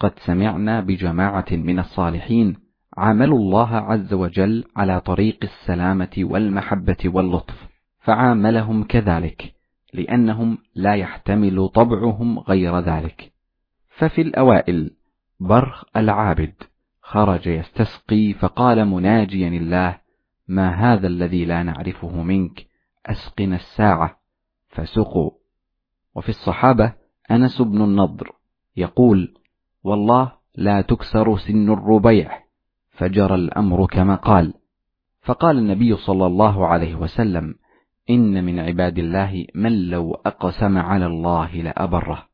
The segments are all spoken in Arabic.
قد سمعنا بجماعة من الصالحين عاملوا الله عز وجل على طريق السلامة والمحبة واللطف فعاملهم كذلك لأنهم لا يحتمل طبعهم غير ذلك. ففي الأوائل برخ العابد خرج يستسقي فقال مناجيا الله ما هذا الذي لا نعرفه منك أسقنا الساعة فسقوا. وفي الصحابة أنس بن النضر يقول والله لا تكسر سن الربيع. فجرى الأمر كما قال. فقال النبي صلى الله عليه وسلم إن من عباد الله من لو أقسم على الله لأبره.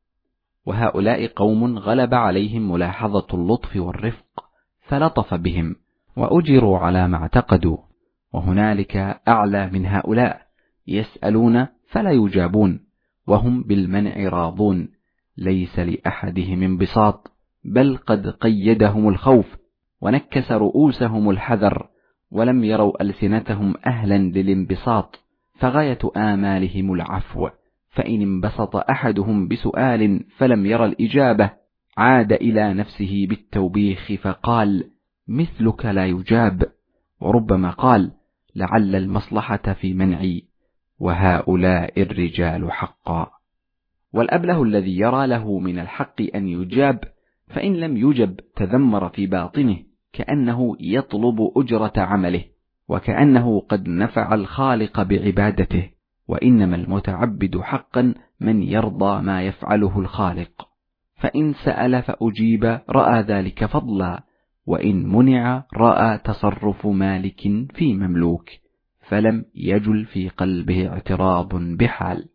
وهؤلاء قوم غلب عليهم ملاحظة اللطف والرفق فلطف بهم وأجروا على ما اعتقدوا. وهنالك أعلى من هؤلاء يسألون فلا يجابون وهم بالمنع راضون ليس لأحدهم انبساط. بل قد قيدهم الخوف ونكس رؤوسهم الحذر ولم يروا ألسنتهم أهلا للانبساط فغاية آمالهم العفو فإن انبسط أحدهم بسؤال فلم ير الإجابة عاد إلى نفسه بالتوبيخ فقال مثلك لا يجاب. وربما قال لعل المصلحة في منعي وهؤلاء الرجال حقا. والأبله الذي يرى له من الحق أن يجاب فإن لم يجب تذمر في باطنه كأنه يطلب أجرة عمله وكأنه قد نفع الخالق بعبادته وإنما المتعبد حقا من يرضى ما يفعله الخالق. فإن سأل فأجيب رأى ذلك فضلا وإن منع رأى تصرف مالك في مملوك فلم يجل في قلبه اعتراض بحال.